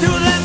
to the